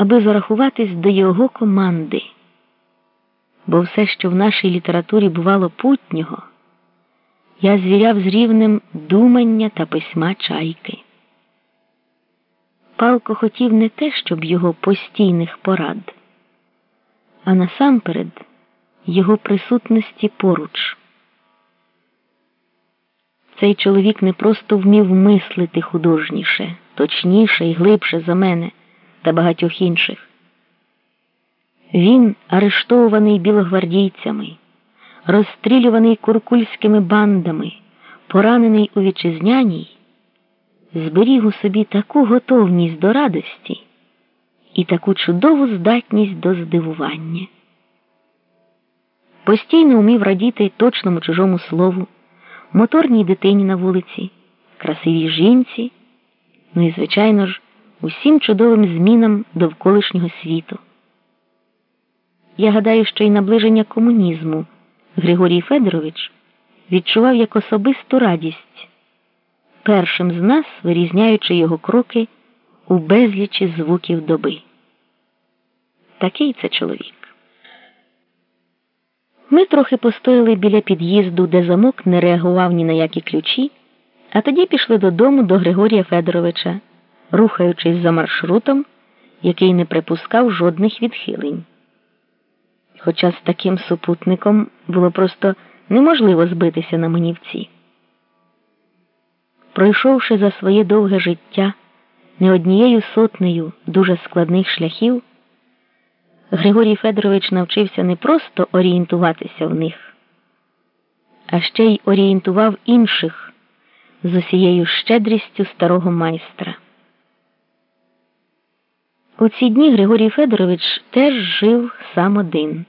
аби зарахуватись до його команди. Бо все, що в нашій літературі бувало путнього, я звіряв з рівнем думання та письма чайки. Палко хотів не те, щоб його постійних порад, а насамперед його присутності поруч. Цей чоловік не просто вмів мислити художніше, точніше і глибше за мене та багатьох інших. Він, арештований білогвардійцями, розстрілюваний куркульськими бандами, поранений у вітчизняній, зберіг у собі таку готовність до радості і таку чудову здатність до здивування. Постійно умів радіти точному чужому слову, моторній дитині на вулиці, красивій жінці, ну і, звичайно ж, усім чудовим змінам довколишнього світу. Я гадаю, що і наближення комунізму Григорій Федорович відчував як особисту радість, першим з нас вирізняючи його кроки у безлічі звуків доби. Такий це чоловік. Ми трохи постояли біля під'їзду, де замок не реагував ні на які ключі, а тоді пішли додому до Григорія Федоровича, рухаючись за маршрутом, який не припускав жодних відхилень. Хоча з таким супутником було просто неможливо збитися на манівці. Пройшовши за своє довге життя не однією сотнею дуже складних шляхів. Григорій Федорович навчився не просто орієнтуватися в них, а ще й орієнтував інших з усією щедрістю старого майстра. У ці дні Григорій Федорович теж жив сам один.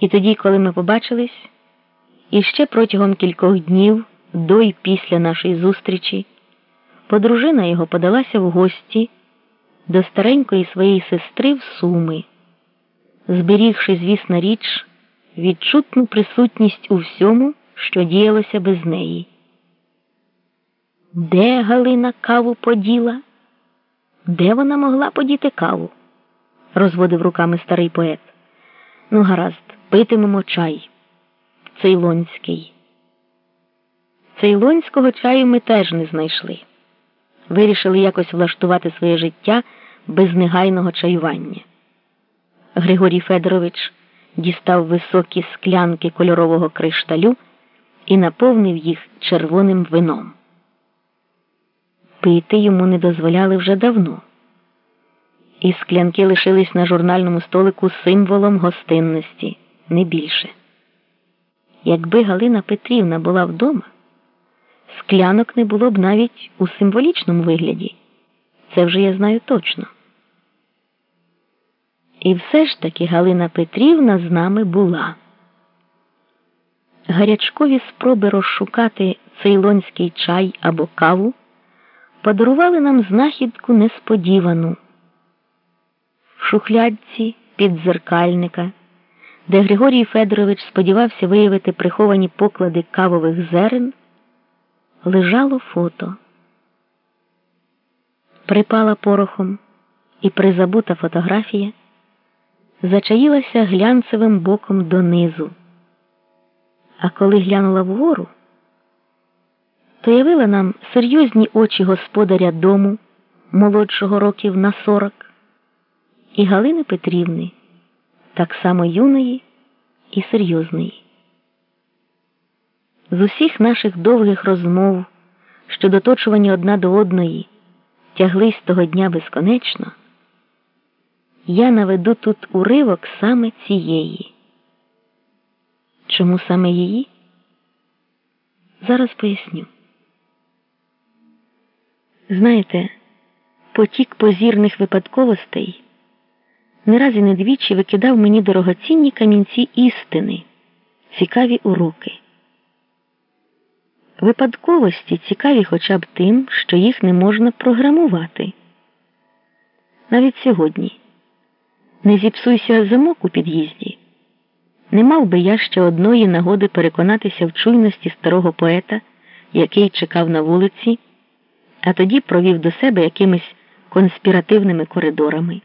І тоді, коли ми побачились, і ще протягом кількох днів до й після нашої зустрічі, подружина його подалася в гості до старенької своєї сестри в Суми, зберігши, звісна річ, відчутну присутність у всьому, що діялося без неї. Де Галина каву поділа? Де вона могла подіти каву? розводив руками старий поет. Ну, гаразд, питимемо чай. Цейлонський. Цейлонського чаю ми теж не знайшли. Вирішили якось влаштувати своє життя без негайного чаювання. Григорій Федорович дістав високі склянки кольорового кришталю і наповнив їх червоним вином. Пити йому не дозволяли вже давно, і склянки лишились на журнальному столику символом гостинності, не більше. Якби Галина Петрівна була вдома, склянок не було б навіть у символічному вигляді. Це вже я знаю точно. І все ж таки Галина Петрівна з нами була. Гарячкові спроби розшукати цейлонський чай або каву подарували нам знахідку несподівану. В шухлядці підзеркальника, де Григорій Федорович сподівався виявити приховані поклади кавових зерен, лежало фото. Припала порохом і призабута фотографія зачаїлася глянцевим боком донизу. А коли глянула вгору, то явила нам серйозні очі господаря дому, молодшого років на сорок, і Галини Петрівни, так само юної і серйозної. З усіх наших довгих розмов, що доточувані одна до одної, тяглись того дня безконечно я наведу тут уривок саме цієї. Чому саме її? Зараз поясню. Знаєте, потік позірних випадковостей не раз і не двічі викидав мені дорогоцінні камінці істини, цікаві уроки. Випадковості цікаві хоча б тим, що їх не можна програмувати. Навіть сьогодні. Не зіпсуйся замок у під'їзді. Не мав би я ще одної нагоди переконатися в чуйності старого поета, який чекав на вулиці, а тоді провів до себе якимись конспіративними коридорами.